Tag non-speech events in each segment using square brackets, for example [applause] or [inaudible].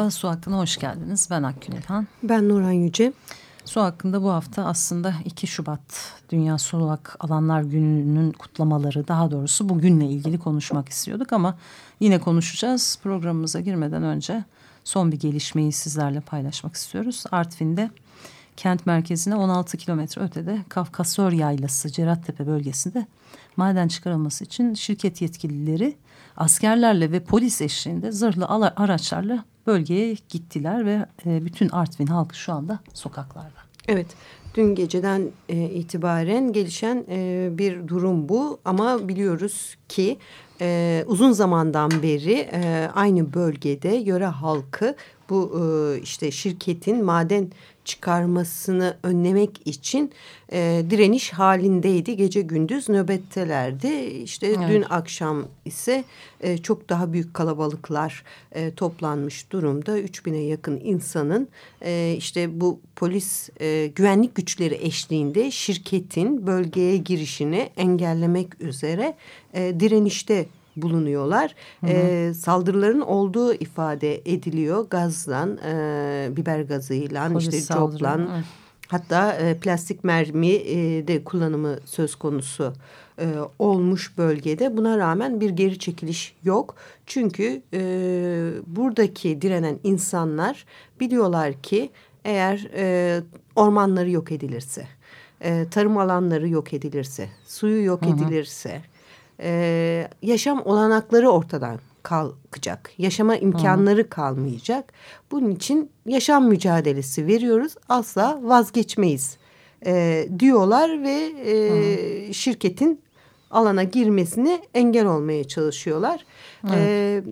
Merhaba, Su Hakkı'na hoş geldiniz. Ben Akgün İlhan. Ben Nuran Yüce. Su hakkında bu hafta aslında 2 Şubat Dünya Solak Alanlar Günü'nün kutlamaları daha doğrusu bugünle ilgili konuşmak istiyorduk ama yine konuşacağız. Programımıza girmeden önce son bir gelişmeyi sizlerle paylaşmak istiyoruz. Artvin'de kent merkezine 16 kilometre ötede Kafkasör Yaylası Cerattepe bölgesinde maden çıkarılması için şirket yetkilileri askerlerle ve polis eşliğinde zırhlı araçlarla bölgeye gittiler ve e, bütün Artvin halkı şu anda sokaklarda. Evet, dün geceden e, itibaren gelişen e, bir durum bu ama biliyoruz ki uzun zamandan beri aynı bölgede yöre halkı bu işte şirketin maden çıkarmasını önlemek için e, direniş halindeydi. Gece gündüz nöbettelerdi. İşte evet. dün akşam ise e, çok daha büyük kalabalıklar e, toplanmış durumda. 3000'e yakın insanın e, işte bu polis e, güvenlik güçleri eşliğinde şirketin bölgeye girişini engellemek üzere e, direnişte bulunuyorlar. Hı hı. E, saldırıların olduğu ifade ediliyor. Gazdan, e, biber gazıyla, Polis işte coplan, hatta e, plastik mermi e, de kullanımı söz konusu e, olmuş bölgede. Buna rağmen bir geri çekiliş yok. Çünkü e, buradaki direnen insanlar biliyorlar ki eğer e, ormanları yok edilirse, e, tarım alanları yok edilirse, suyu yok hı hı. edilirse e, yaşam olanakları ortadan kalkacak. Yaşama imkanları Hı. kalmayacak. Bunun için yaşam mücadelesi veriyoruz. Asla vazgeçmeyiz e, diyorlar ve e, şirketin alana girmesine engel olmaya çalışıyorlar. Evet. E,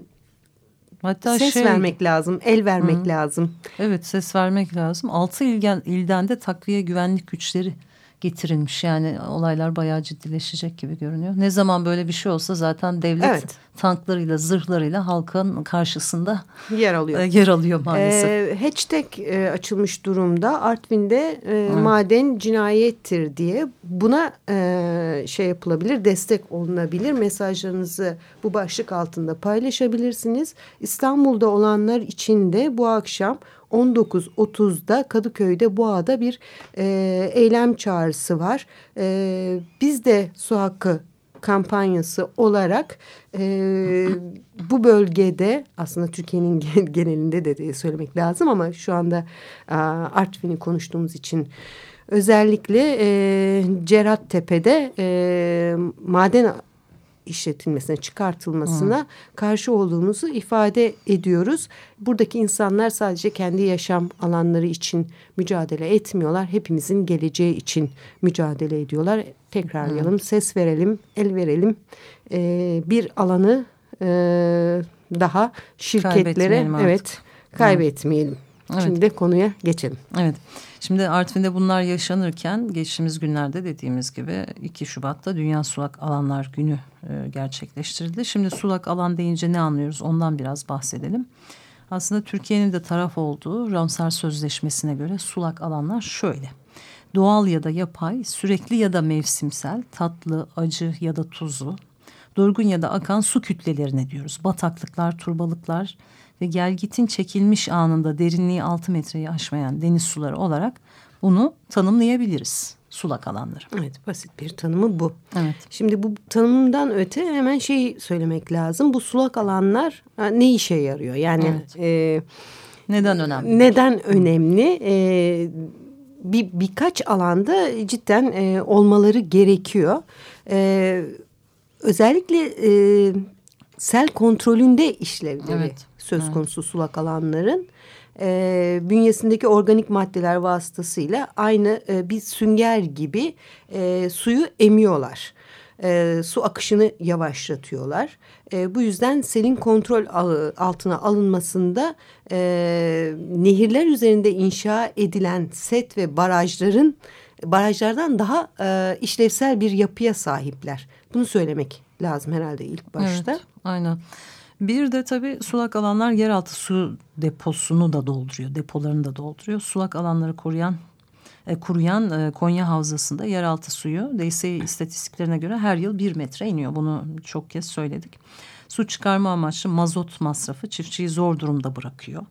Hatta ses şey, vermek lazım, el vermek hı. lazım. Evet ses vermek lazım. Altı ilgen, ilden de takviye güvenlik güçleri getirilmiş. Yani olaylar bayağı ciddileşecek gibi görünüyor. Ne zaman böyle bir şey olsa zaten devlet evet. tanklarıyla, zırhlarıyla halkın karşısında yer alıyor. E, yer alıyor maalesef. E, hashtag e, açılmış durumda. Artvin'de e, maden cinayettir diye buna e, şey yapılabilir, destek olunabilir. Mesajlarınızı bu başlık altında paylaşabilirsiniz. İstanbul'da olanlar için de bu akşam 19.30'da Kadıköy'de Boğa'da bir e, eylem çağrısı var. E, biz de su hakkı kampanyası olarak e, bu bölgede aslında Türkiye'nin [laughs] genelinde de, de söylemek lazım ama şu anda e, Artvin'i konuştuğumuz için özellikle e, Cerattepe'de e, maden işletilmesine, çıkartılmasına Hı. karşı olduğumuzu ifade ediyoruz. Buradaki insanlar sadece kendi yaşam alanları için mücadele etmiyorlar. Hepimizin geleceği için mücadele ediyorlar. Tekrarlayalım, Hı. ses verelim, el verelim. Ee, bir alanı e, daha şirketlere evet kaybetmeyelim. Evet. Şimdi de konuya geçelim. Evet. Şimdi Artvin'de bunlar yaşanırken geçtiğimiz günlerde dediğimiz gibi 2 Şubat'ta Dünya Sulak Alanlar Günü e, gerçekleştirildi. Şimdi sulak alan deyince ne anlıyoruz ondan biraz bahsedelim. Aslında Türkiye'nin de taraf olduğu Ramsar Sözleşmesi'ne göre sulak alanlar şöyle. Doğal ya da yapay, sürekli ya da mevsimsel, tatlı, acı ya da tuzlu, durgun ya da akan su kütlelerine diyoruz. Bataklıklar, turbalıklar, ve gelgitin çekilmiş anında derinliği 6 metreyi aşmayan deniz suları olarak bunu tanımlayabiliriz sulak alanları. Evet basit bir tanımı bu. Evet. Şimdi bu tanımdan öte hemen şey söylemek lazım. Bu sulak alanlar ne işe yarıyor? Yani evet. e, neden önemli? Neden önemli? E, bir birkaç alanda cidden e, olmaları gerekiyor. E, özellikle e, sel kontrolünde işlevleri evet söz evet. konusu sulak alanların. e, bünyesindeki organik maddeler vasıtasıyla aynı e, bir sünger gibi e, suyu emiyorlar. E, su akışını yavaşlatıyorlar. E, bu yüzden selin kontrol altına alınmasında e, nehirler üzerinde inşa edilen set ve barajların barajlardan daha e, işlevsel bir yapıya sahipler. Bunu söylemek lazım herhalde ilk başta. Evet, aynen. Bir de tabii sulak alanlar yeraltı su deposunu da dolduruyor. Depolarını da dolduruyor. Sulak alanları koruyan e, kuruyan e, Konya Havzası'nda yeraltı suyu DSİ istatistiklerine göre her yıl bir metre iniyor. Bunu çok kez söyledik. Su çıkarma amaçlı mazot masrafı çiftçiyi zor durumda bırakıyor.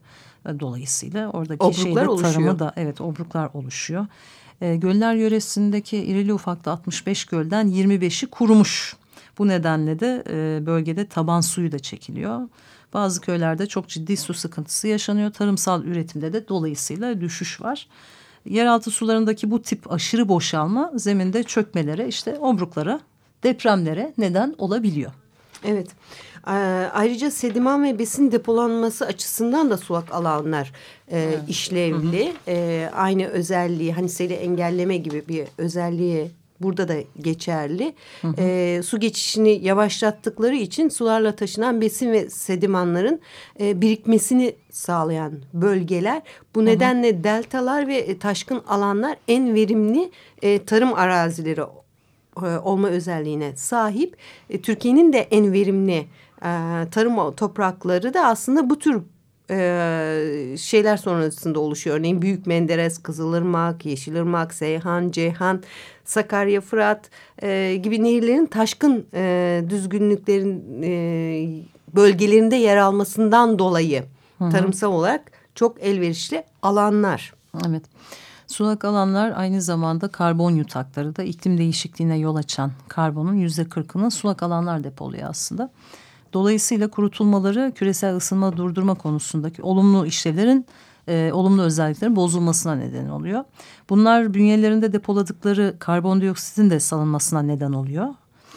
E, dolayısıyla oradaki obruklar şeyde tarımı oluşuyor. da evet obruklar oluşuyor. E, göller yöresindeki irili ufaklı 65 gölden 25'i kurumuş. Bu nedenle de e, bölgede taban suyu da çekiliyor. Bazı köylerde çok ciddi su sıkıntısı yaşanıyor. Tarımsal üretimde de dolayısıyla düşüş var. Yeraltı sularındaki bu tip aşırı boşalma zeminde çökmelere işte obruklara depremlere neden olabiliyor. Evet. Ayrıca sediman ve besin depolanması açısından da sulak alanlar e, evet. işlevli. E, aynı özelliği hani seli engelleme gibi bir özelliği burada da geçerli. Hı hı. E, su geçişini yavaşlattıkları için sularla taşınan besin ve sedimanların e, birikmesini sağlayan bölgeler. Bu hı hı. nedenle deltalar ve taşkın alanlar en verimli e, tarım arazileri e, olma özelliğine sahip. E, Türkiye'nin de en verimli e, tarım toprakları da aslında bu tür e, şeyler sonrasında oluşuyor. Örneğin Büyük Menderes, Kızılırmak, Yeşilırmak, Seyhan, Ceyhan, Sakarya, Fırat e, gibi nehirlerin taşkın e, düzgünlüklerin e, bölgelerinde yer almasından dolayı Hı -hı. tarımsal olarak çok elverişli alanlar. Evet. Sulak alanlar aynı zamanda karbon yutakları da iklim değişikliğine yol açan karbonun yüzde kırkını sulak alanlar depoluyor aslında. Dolayısıyla kurutulmaları küresel ısınma durdurma konusundaki olumlu işlevlerin e, olumlu özelliklerin bozulmasına neden oluyor. Bunlar bünyelerinde depoladıkları karbondioksitin de salınmasına neden oluyor.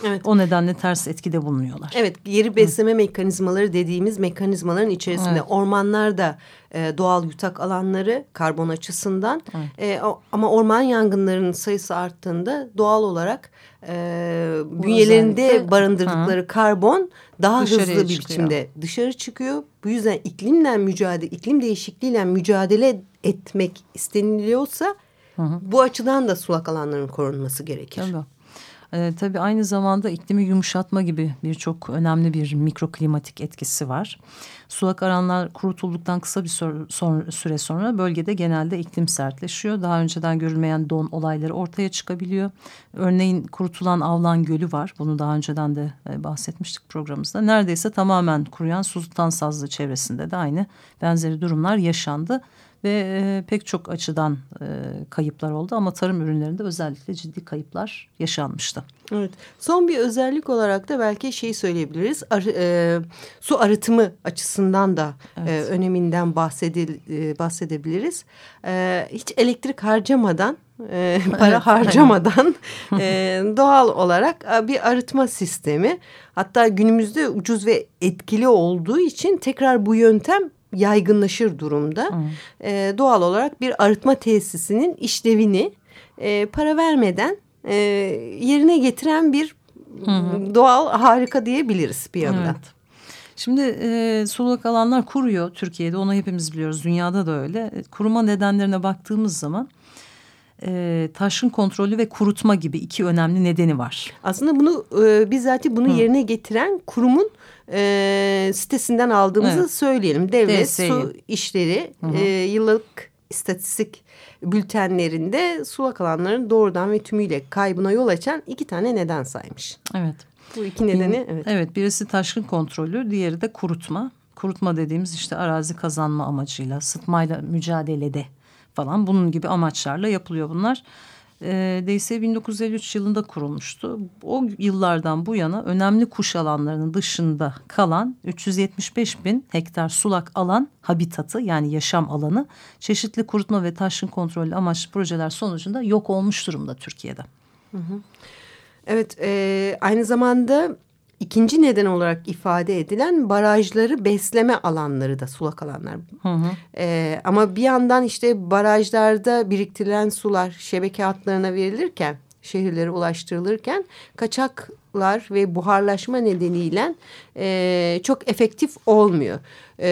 Evet. O nedenle ters etkide bulunuyorlar. Evet, yeri besleme Hı. mekanizmaları dediğimiz mekanizmaların içerisinde evet. ormanlar da e, doğal yutak alanları karbon açısından. E, o, ama orman yangınlarının sayısı arttığında doğal olarak e, bünyelerinde barındırdıkları ha. karbon daha Dışarıya hızlı bir çıkıyor. biçimde dışarı çıkıyor. Bu yüzden iklimle mücadele, iklim değişikliğiyle mücadele etmek isteniliyorsa hı hı. bu açıdan da sulak alanların korunması gerekir. Tabii. E, tabii aynı zamanda iklimi yumuşatma gibi birçok önemli bir mikroklimatik etkisi var. Sulak alanlar kurutulduktan kısa bir süre sonra bölgede genelde iklim sertleşiyor. Daha önceden görülmeyen don olayları ortaya çıkabiliyor. Örneğin kurutulan Avlan Gölü var. Bunu daha önceden de e, bahsetmiştik programımızda. Neredeyse tamamen kuruyan Sultan Sazlı çevresinde de aynı benzeri durumlar yaşandı ve e, pek çok açıdan e, kayıplar oldu ama tarım ürünlerinde özellikle ciddi kayıplar yaşanmıştı. Evet. Son bir özellik olarak da belki şey söyleyebiliriz. Ar, e, su arıtımı açısından da e, evet. e, öneminden bahsedil, e, bahsedebiliriz. E, hiç elektrik harcamadan e, [laughs] para evet, harcamadan e, doğal olarak e, bir arıtma sistemi. Hatta günümüzde ucuz ve etkili olduğu için tekrar bu yöntem yaygınlaşır durumda. E, doğal olarak bir arıtma tesisinin işlevini e, para vermeden e, yerine getiren bir Hı doğal harika diyebiliriz bir yandan. Evet. Şimdi e, sulak alanlar kuruyor Türkiye'de onu hepimiz biliyoruz dünyada da öyle. Kuruma nedenlerine baktığımız zaman e, taşkın kontrolü ve kurutma gibi iki önemli nedeni var. Aslında bunu e, bizzat bunu Hı. yerine getiren kurumun e, sitesinden aldığımızı evet. söyleyelim. Devlet DSİ. Su İşleri E, yıllık istatistik bültenlerinde sulak alanların doğrudan ve tümüyle kaybına yol açan iki tane neden saymış. Evet. Bu iki nedeni evet. Evet birisi taşkın kontrolü diğeri de kurutma. Kurutma dediğimiz işte arazi kazanma amacıyla sıtmayla mücadelede falan bunun gibi amaçlarla yapılıyor bunlar. E, DS 1953 yılında kurulmuştu. O yıllardan bu yana önemli kuş alanlarının dışında kalan 375 bin hektar sulak alan habitatı yani yaşam alanı çeşitli kurutma ve taşın kontrolü amaçlı projeler sonucunda yok olmuş durumda Türkiye'de. Hı hı. Evet e, aynı zamanda ikinci neden olarak ifade edilen barajları besleme alanları da sulak alanlar. Hı hı. E, ama bir yandan işte barajlarda biriktirilen sular şebeke hatlarına verilirken şehirlere ulaştırılırken kaçaklar ve buharlaşma nedeniyle e, çok efektif olmuyor. E,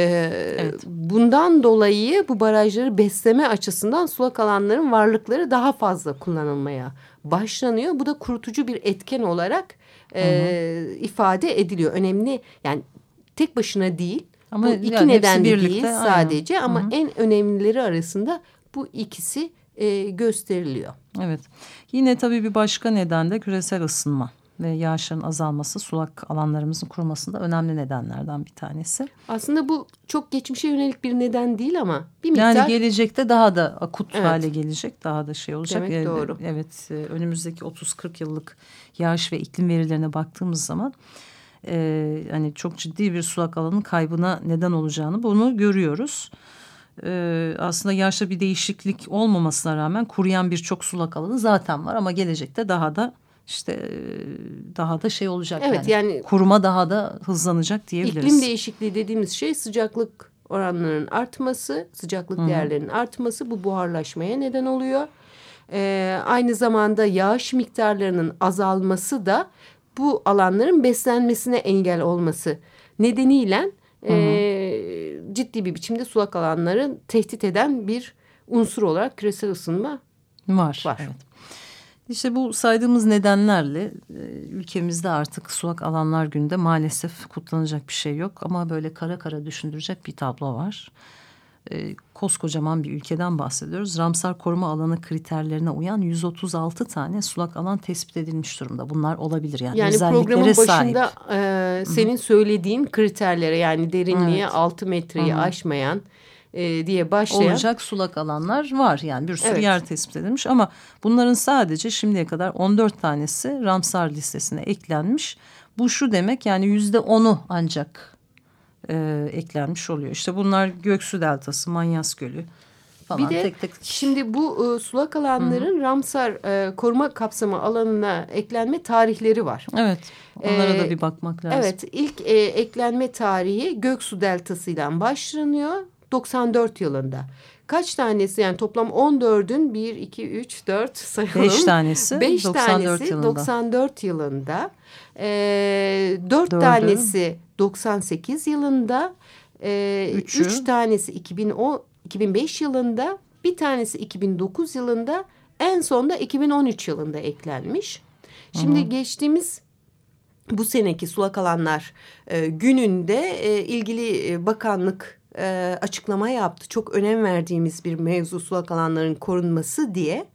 evet. Bundan dolayı bu barajları besleme açısından sulak alanların varlıkları daha fazla kullanılmaya başlanıyor. Bu da kurutucu bir etken olarak e, ifade ediliyor. Önemli yani tek başına değil. Ama bu iki yani neden değil sadece aynen. ama Hı -hı. en önemlileri arasında bu ikisi e, gösteriliyor. Evet. Yine tabii bir başka neden de küresel ısınma ve yağışların azalması sulak alanlarımızın kurumasında önemli nedenlerden bir tanesi. Aslında bu çok geçmişe yönelik bir neden değil ama bir miktar. Yani gelecekte daha da akut evet. hale gelecek daha da şey olacak. Demek doğru. Evet önümüzdeki 30-40 yıllık yağış ve iklim verilerine baktığımız zaman e, hani çok ciddi bir sulak alanın kaybına neden olacağını bunu görüyoruz e, aslında yaşta bir değişiklik olmamasına rağmen kuruyan birçok sulak alanı zaten var ama gelecekte daha da işte daha da şey olacak evet, yani. yani kuruma daha da hızlanacak diyebiliriz. İklim değişikliği dediğimiz şey sıcaklık oranlarının artması, sıcaklık Hı -hı. değerlerinin artması bu buharlaşmaya neden oluyor. Ee, aynı zamanda yağış miktarlarının azalması da bu alanların beslenmesine engel olması nedeniyle e, ciddi bir biçimde sulak alanları tehdit eden bir unsur olarak küresel ısınma var. var. Evet. İşte bu saydığımız nedenlerle ülkemizde artık sulak alanlar günde maalesef kutlanacak bir şey yok. Ama böyle kara kara düşündürecek bir tablo var e, koskocaman bir ülkeden bahsediyoruz. Ramsar koruma alanı kriterlerine uyan 136 tane sulak alan tespit edilmiş durumda. Bunlar olabilir yani. Yani programın başında e, senin söylediğin kriterlere yani derinliğe evet. 6 metreyi Hı -hı. aşmayan e, diye başlayan. Olacak sulak alanlar var yani bir sürü evet. yer tespit edilmiş ama bunların sadece şimdiye kadar 14 tanesi Ramsar listesine eklenmiş. Bu şu demek yani yüzde onu ancak e, eklenmiş oluyor. İşte bunlar Göksu Deltası, Manyas Gölü falan bir de tek tek. Şimdi bu e, sulak alanların Hı -hı. Ramsar e, koruma kapsamı alanına eklenme tarihleri var. Evet onlara ee, da bir bakmak lazım. Evet ilk e, eklenme tarihi Göksu Deltası ile başlanıyor 94 yılında. Kaç tanesi yani toplam 14'ün 1, 2, 3, 4 sayalım. 5 tanesi 5 tanesi yılında. 94 yılında. E, 4 Dördü. tanesi 98 yılında. E, Üçü. üç tanesi 2010, 2005 yılında. Bir tanesi 2009 yılında. En sonda 2013 yılında eklenmiş. Şimdi Hı -hı. geçtiğimiz bu seneki sulak alanlar e, gününde e, ilgili e, bakanlık e, açıklama yaptı. Çok önem verdiğimiz bir mevzu sulak alanların korunması diye.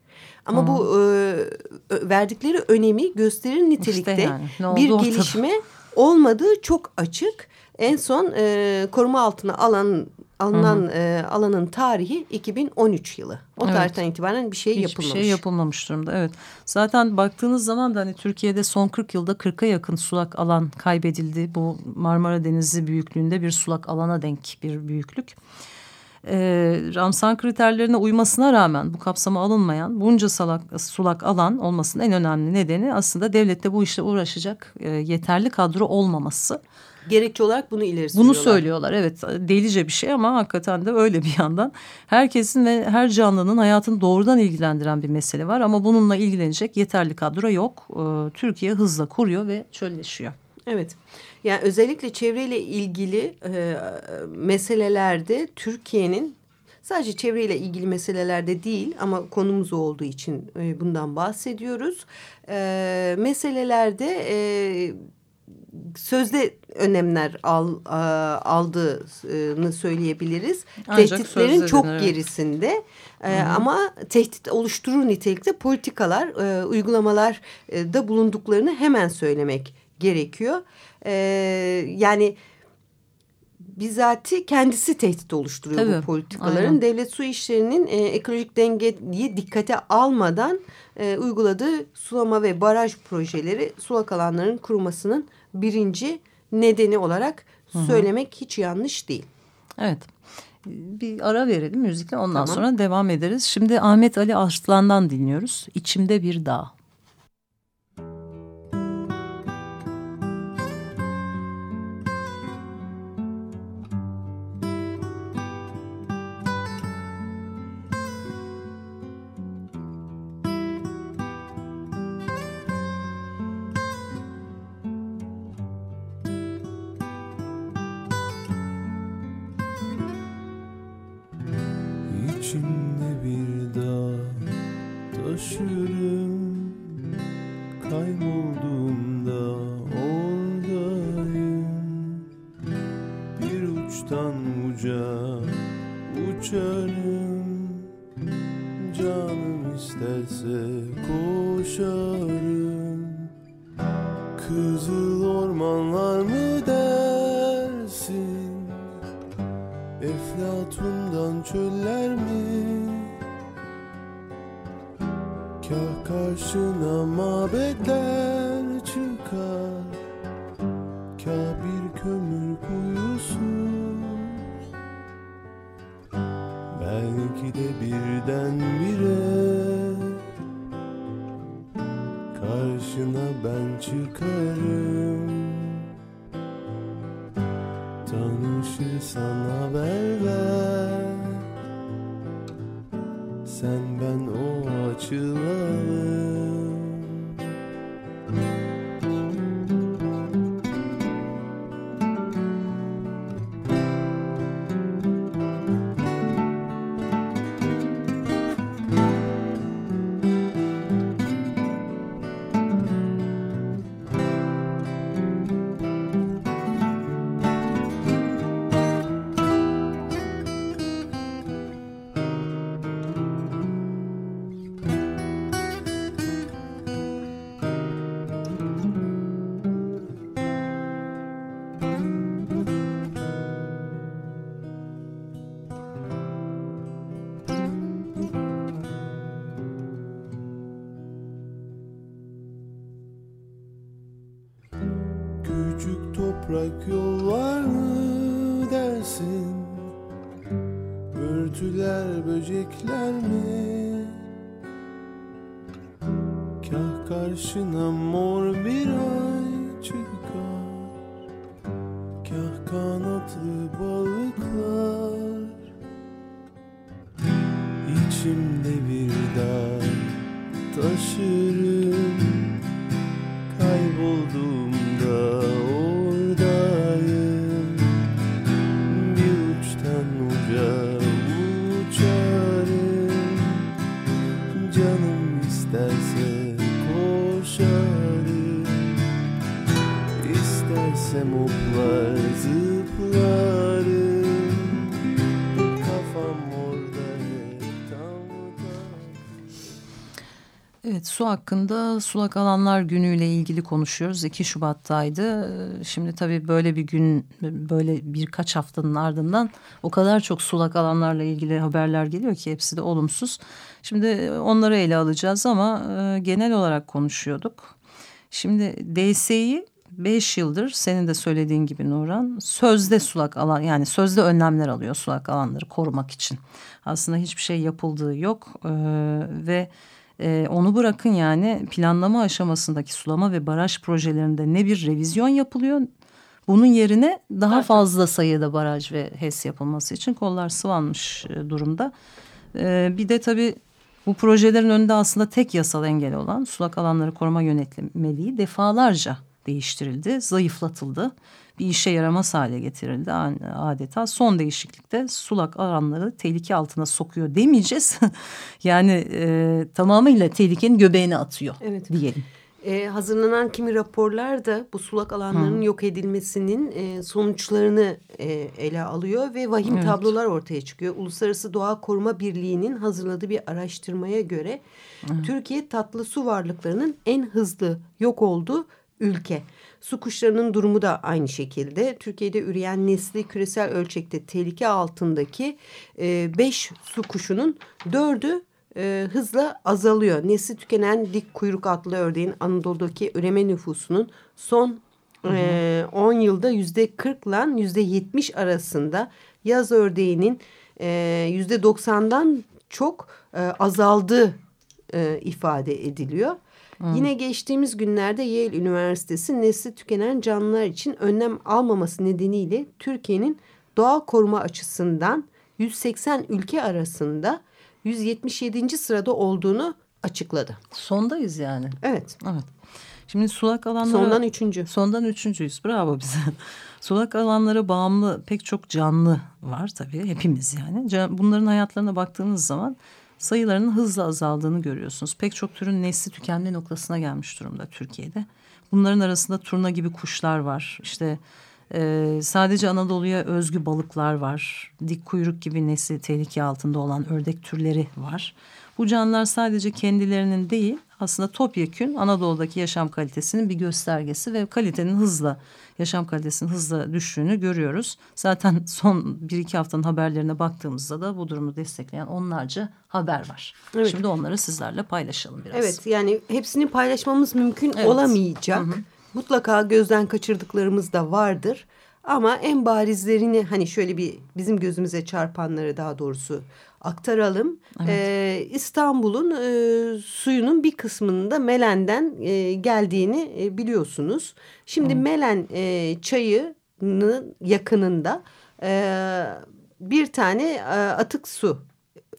Ama Hı. bu e, verdikleri önemi gösterir nitelikte işte yani. bir ortada? gelişme olmadığı çok açık. En son e, koruma altına alan alınan hı hı. E, alanın tarihi 2013 yılı. O evet. tarihten itibaren bir şey Hiçbir yapılmamış. Hiçbir şey yapılmamış durumda. Evet. Zaten baktığınız zaman da hani Türkiye'de son 40 yılda 40'a yakın sulak alan kaybedildi. Bu Marmara Denizi büyüklüğünde bir sulak alana denk bir büyüklük. Ee, Ramsar kriterlerine uymasına rağmen bu kapsama alınmayan bunca salak, sulak alan olmasının en önemli nedeni aslında devlette bu işle uğraşacak e, yeterli kadro olmaması gerekçe olarak bunu ileri sürüyorlar. Bunu söylüyorlar evet delice bir şey ama hakikaten de öyle bir yandan. Herkesin ve her canlının hayatını doğrudan ilgilendiren bir mesele var ama bununla ilgilenecek yeterli kadro yok. Ee, Türkiye hızla kuruyor ve çölleşiyor. Evet. Yani özellikle çevreyle ilgili e, meselelerde Türkiye'nin sadece çevreyle ilgili meselelerde değil ama konumuz olduğu için e, bundan bahsediyoruz. E, meselelerde e, sözde önemler al, a, aldığını söyleyebiliriz. Ancak Tehditlerin çok evet. gerisinde e, ama tehdit oluşturur nitelikte politikalar, e, uygulamalar e, da bulunduklarını hemen söylemek gerekiyor. E, yani bizatihi kendisi tehdit oluşturuyor Tabii, bu politikaların. Aynen. Devlet su işlerinin e, ekolojik dengeyi dikkate almadan e, uyguladığı sulama ve baraj projeleri sulak alanların kurumasının birinci nedeni olarak Hı -hı. söylemek hiç yanlış değil. Evet. Bir ara verelim müzikle ondan tamam. sonra devam ederiz. Şimdi Ahmet Ali Arslan'dan dinliyoruz. İçimde bir dağ. Uçtan uca uçarım Canım isterse koşarım. Kızıl ormanlar mı dersin? Eflatundan çöller mi? Kah karşına mabetler ben o açılalım Küçük toprak yol var mı dersin? Örtüler böcekler mi? Kah karşına mor bir ay çıkar. Kah kanatlı balıklar. İçimde bir dağ taşırım Evet su hakkında sulak alanlar günüyle ilgili konuşuyoruz. 2 Şubat'taydı. Ee, Şimdi tabii böyle bir gün böyle birkaç haftanın ardından o kadar çok sulak alanlarla ilgili haberler geliyor ki hepsi de olumsuz. Şimdi onları ele alacağız ama e, genel olarak konuşuyorduk. Şimdi DSİ 5 yıldır senin de söylediğin gibi Nuran sözde sulak alan yani sözde önlemler alıyor sulak alanları korumak için. Aslında hiçbir şey yapıldığı yok ee, ve e, onu bırakın yani planlama aşamasındaki sulama ve baraj projelerinde ne bir revizyon yapılıyor bunun yerine daha fazla sayıda baraj ve HES yapılması için kollar sıvanmış e, durumda. E, bir de tabii bu projelerin önünde aslında tek yasal engel olan sulak alanları koruma yönetmeliği defalarca değiştirildi, zayıflatıldı. Bir işe yaramaz hale getirildi adeta. Son değişiklikte sulak alanları tehlike altına sokuyor demeyeceğiz. [laughs] yani e, tamamıyla tehlikenin göbeğine atıyor Evet. diyelim. Ee, hazırlanan kimi raporlar da bu sulak alanların yok edilmesinin e, sonuçlarını e, ele alıyor ve vahim Evet. tablolar ortaya çıkıyor. Uluslararası Doğa Koruma Birliği'nin hazırladığı bir araştırmaya göre Türkiye tatlı su varlıklarının en hızlı yok olduğu ülke. Su kuşlarının durumu da aynı şekilde. Türkiye'de üreyen nesli küresel ölçekte tehlike altındaki e, beş su kuşunun dördü e, hızla azalıyor. Nesli tükenen dik kuyruk adlı ördeğin Anadolu'daki üreme nüfusunun son e, 10 yılda yüzde 40 ile yüzde 70 arasında yaz ördeğinin e, yüzde 90'dan çok e, azaldığı e, ifade ediliyor. Yine geçtiğimiz günlerde Yale Üniversitesi nesli tükenen canlılar için önlem almaması nedeniyle Türkiye'nin doğal koruma açısından 180 ülke arasında 177. sırada olduğunu açıkladı. Sondayız yani. Evet. Evet. Şimdi sulak alanları... Sondan üçüncü. Sondan üçüncüyüz. Bravo bize. [laughs] Sulak alanlara bağımlı pek çok canlı var tabii hepimiz yani. Bunların hayatlarına baktığınız zaman sayılarının hızla azaldığını görüyorsunuz. Pek çok türün nesli tükenme noktasına gelmiş durumda Türkiye'de. Bunların arasında turna gibi kuşlar var. İşte e, sadece Anadolu'ya özgü balıklar var. Dik kuyruk gibi nesli tehlike altında olan ördek türleri var. Bu canlılar sadece kendilerinin değil aslında topyekün Anadolu'daki yaşam kalitesinin bir göstergesi ve kalitenin hızla yaşam kalitesinin hızla düştüğünü görüyoruz. Zaten son bir iki haftanın haberlerine baktığımızda da bu durumu destekleyen onlarca haber var. Evet. Şimdi onları sizlerle paylaşalım biraz. Evet yani hepsini paylaşmamız mümkün Evet. olamayacak. Mutlaka gözden kaçırdıklarımız da vardır. Ama en barizlerini hani şöyle bir bizim gözümüze çarpanları daha doğrusu aktaralım. Ee, İstanbul'un e, suyunun bir kısmının da Melen'den e, geldiğini e, biliyorsunuz. Şimdi Melen e, çayının yakınında e, bir tane e, atık su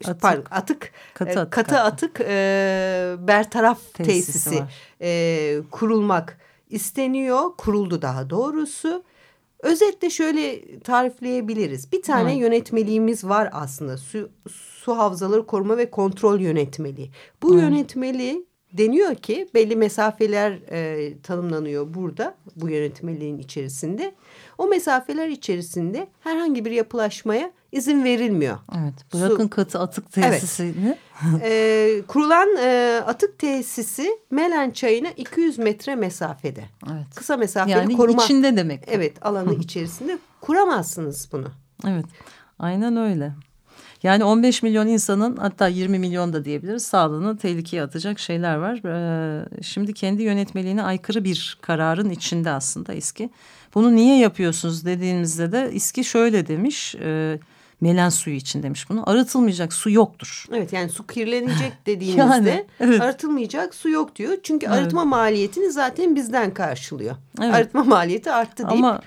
Atık. pardon, atık Katı e, atık katı atık e, bertaraf Tesisi tesisi, var. e, kurulmak isteniyor. Kuruldu daha doğrusu. Özetle şöyle tarifleyebiliriz. Bir tane Evet. yönetmeliğimiz var aslında. Su, su havzaları koruma ve kontrol yönetmeliği. Bu Evet. yönetmeliği deniyor ki belli mesafeler e, tanımlanıyor burada bu yönetmeliğin içerisinde. O mesafeler içerisinde herhangi bir yapılaşmaya izin verilmiyor. Evet. Su- Bırakın katı atık tesisini. [laughs] Ee, kurulan e, atık tesisi Melen çayına 200 metre mesafede. Evet. Kısa mesafeli Yani koruma. içinde demek. Evet alanı [laughs] içerisinde kuramazsınız bunu. Evet. Aynen öyle. Yani 15 milyon insanın hatta 20 milyon da diyebiliriz sağlığını tehlikeye atacak şeyler var. Ee, şimdi kendi yönetmeliğine aykırı bir kararın içinde aslında İSKİ. Bunu niye yapıyorsunuz dediğimizde de İSKİ şöyle demiş. E, melen suyu için demiş bunu. Arıtılmayacak su yoktur. Evet yani su kirlenecek dediğinizde [laughs] Yani, evet. arıtılmayacak su yok diyor. Çünkü Evet. arıtma maliyetini zaten bizden karşılıyor. Evet. Arıtma maliyeti arttı deyip Ama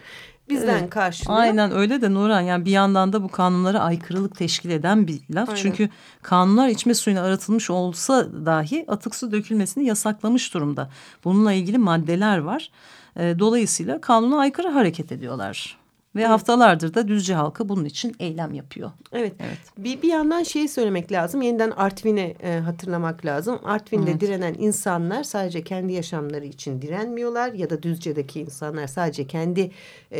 bizden Evet. karşılıyor. Aynen öyle de Nurhan yani bir yandan da bu kanunlara aykırılık teşkil eden bir laf. Aynen. Çünkü kanunlar içme suyuna arıtılmış olsa dahi atık su dökülmesini yasaklamış durumda. Bununla ilgili maddeler var. Ee, dolayısıyla kanuna aykırı hareket ediyorlar. Ve haftalardır da Düzce halkı bunun için eylem yapıyor. Evet. Evet. Bir, bir yandan şeyi söylemek lazım. Yeniden Artvin'e e, hatırlamak lazım. Artvin'de Evet. direnen insanlar sadece kendi yaşamları için direnmiyorlar. Ya da Düzce'deki insanlar sadece kendi e,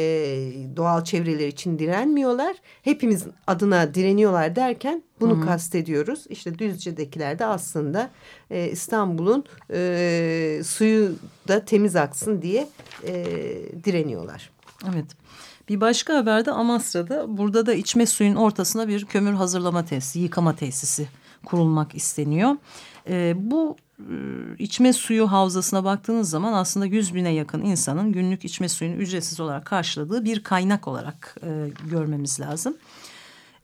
doğal çevreleri için direnmiyorlar. Hepimiz adına direniyorlar derken bunu kastediyoruz. İşte Düzce'dekiler de aslında e, İstanbul'un e, suyu da temiz aksın diye e, direniyorlar. Evet. Bir başka haberde Amasra'da burada da içme suyun ortasına bir kömür hazırlama tesisi, yıkama tesisi kurulmak isteniyor. Ee, bu e, içme suyu havzasına baktığınız zaman aslında 100 bine yakın insanın günlük içme suyunu ücretsiz olarak karşıladığı bir kaynak olarak e, görmemiz lazım.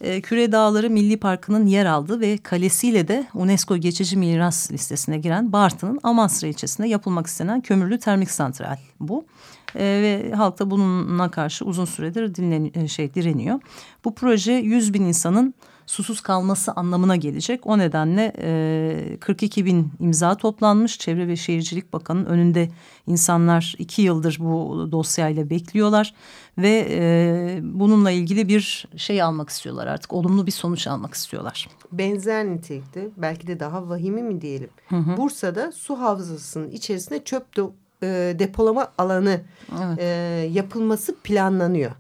E, Küre Dağları Milli Parkı'nın yer aldığı ve kalesiyle de UNESCO geçici miras listesine giren Bartın'ın Amasra ilçesinde yapılmak istenen kömürlü termik santral bu. E, ve halk da bununla karşı uzun süredir dinlen, e, şey, direniyor. Bu proje 100 bin insanın susuz kalması anlamına gelecek. O nedenle e, 42 bin imza toplanmış. Çevre ve Şehircilik Bakanı'nın önünde insanlar iki yıldır bu dosyayla bekliyorlar. Ve e, bununla ilgili bir şey almak istiyorlar artık. Olumlu bir sonuç almak istiyorlar. benzer nitelikte belki de daha vahimi mi diyelim. Bursa'da su havzasının içerisinde çöp e, depolama alanı Evet. e, yapılması planlanıyor.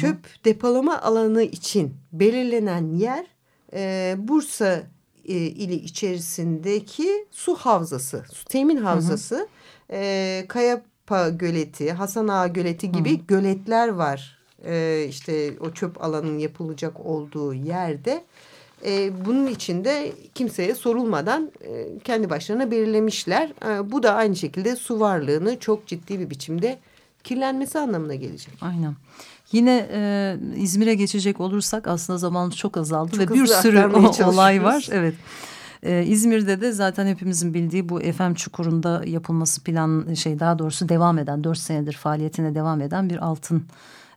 Çöp depolama alanı için belirlenen yer e, Bursa e, ili içerisindeki su havzası, su temin havzası, e, Kayapa Göleti, Hasan Ağa Göleti gibi göletler var. E, işte o çöp alanının yapılacak olduğu yerde. E, bunun için de kimseye sorulmadan e, kendi başlarına belirlemişler. E, bu da aynı şekilde su varlığını çok ciddi bir biçimde kirlenmesi anlamına gelecek. Aynen. Yine e, İzmir'e geçecek olursak aslında zamanımız çok azaldı Çok ve bir sürü [laughs] olay var. Evet. E, İzmir'de de zaten hepimizin bildiği bu FM çukurunda yapılması plan şey daha doğrusu devam eden dört senedir faaliyetine devam eden bir altın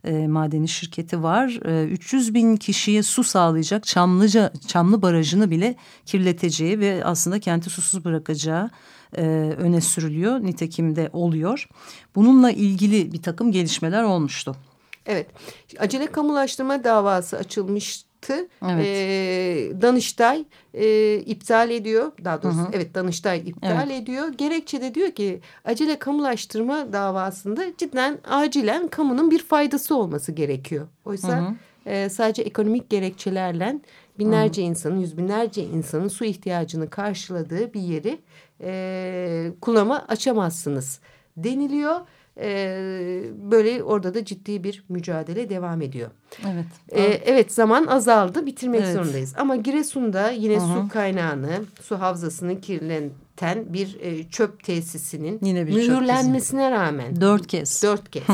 e, madeni şirketi var. E, 300 bin kişiye su sağlayacak Çamlıca Çamlı Barajı'nı bile kirleteceği ve aslında kenti susuz bırakacağı e, öne sürülüyor. Nitekim de oluyor. Bununla ilgili bir takım gelişmeler olmuştu. Evet. Acele kamulaştırma davası açılmıştı. Evet. Ee, Danıştay e, iptal ediyor. Daha doğrusu Hı hı. evet Danıştay iptal Evet. ediyor. Gerekçe de diyor ki acele kamulaştırma davasında cidden acilen kamunun bir faydası olması gerekiyor. Oysa Hı hı. e, sadece ekonomik gerekçelerle binlerce insanın, yüz binlerce insanın su ihtiyacını karşıladığı bir yeri e, kullanıma açamazsınız deniliyor. E, böyle orada da ciddi bir mücadele devam ediyor. Evet. E, evet zaman azaldı bitirmek Evet. zorundayız. Ama Giresun'da yine hı. su kaynağını, su havzasını kirleten bir e, çöp tesisinin Yine bir çöp mühürlenmesine rağmen Dört kez. Dört kez. [laughs]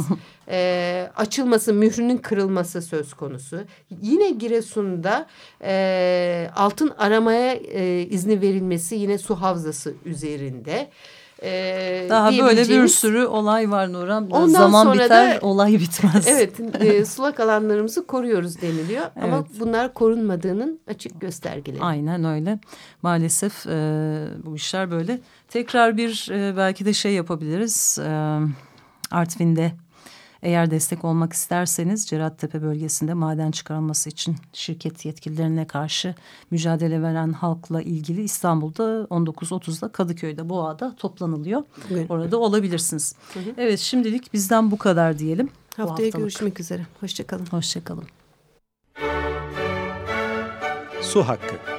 Ee, açılması, mührünün kırılması söz konusu. Yine Giresun'da e, altın aramaya e, izni verilmesi yine su havzası üzerinde. Ee, Daha böyle bir sürü olay var Nurhan. Ondan Zaman sonra biter, da- olay bitmez. Evet, [laughs] e, sulak alanlarımızı koruyoruz deniliyor. Ama Evet. bunlar korunmadığının açık göstergeleri. Aynen öyle. Maalesef e, bu işler böyle. Tekrar bir e, belki de şey yapabiliriz. E, Artvin'de eğer destek olmak isterseniz Cerattepe bölgesinde maden çıkarılması için şirket yetkililerine karşı mücadele veren halkla ilgili İstanbul'da 19.30'da Kadıköy'de Boğa'da toplanılıyor. Bugün. Orada olabilirsiniz. Evet şimdilik bizden bu kadar diyelim. Haftaya haftalık. görüşmek üzere. Hoşçakalın. Hoşçakalın. Su hakkı.